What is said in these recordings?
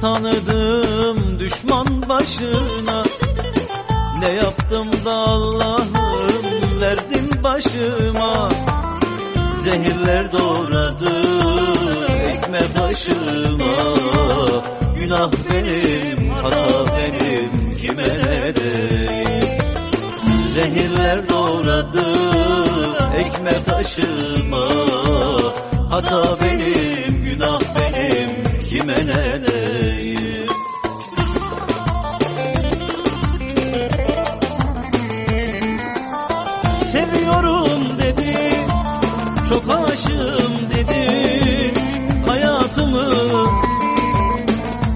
tanıdım düşman başına. Ne yaptım da Allah'ım verdin başıma. Zehirler doğradı ekme başıma. Günah benim, hata benim, kime ne Zehirler doğradı ekme taşıma Hata benim, Seviyorum dedi, çok aşığım dedi Hayatımı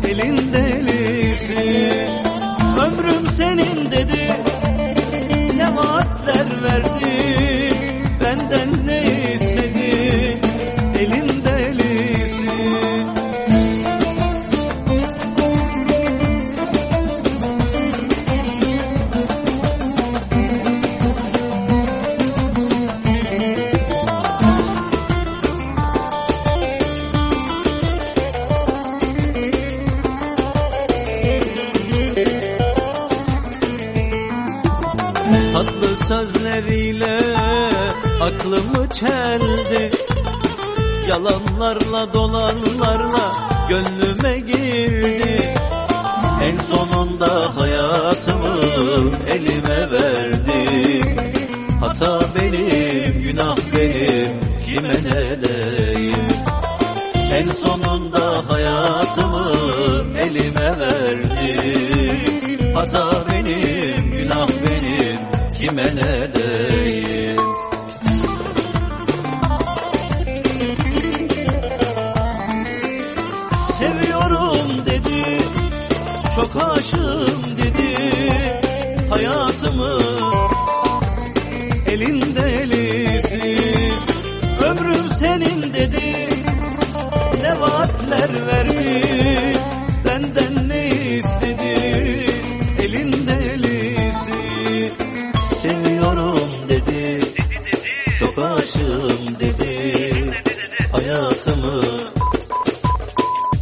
elin Tatlı sözleriyle aklımı çeldi. Yalanlarla dolanlarla gönlüme girdi. En sonunda hayatımı elime verdi. Hata benim, günah benim, kime ne diyeyim? En sonunda hayatımı elime verdi. Hata kime ne diyeyim? Seviyorum dedi, çok aşığım dedi. Hayatımı elinde elisi Ömrüm senin dedi, ne vaatler verdi çok aşığım dedi. Hayatımı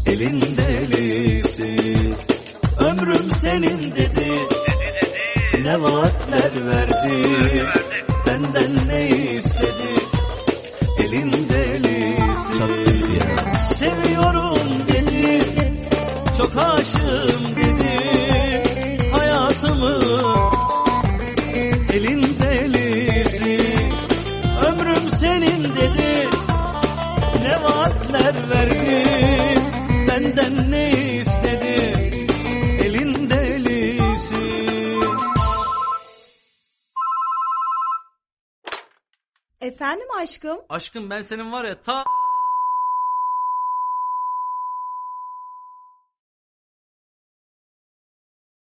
elinde elisi Ömrüm senin dedi. Ne vaatler verdi Benden ne istedi? Elinde elisi Seviyorum dedi. Çok aşığım dedi ne vaatler verdi Benden ne istedi Elin delisi Efendim aşkım? Aşkım ben senin var ya ta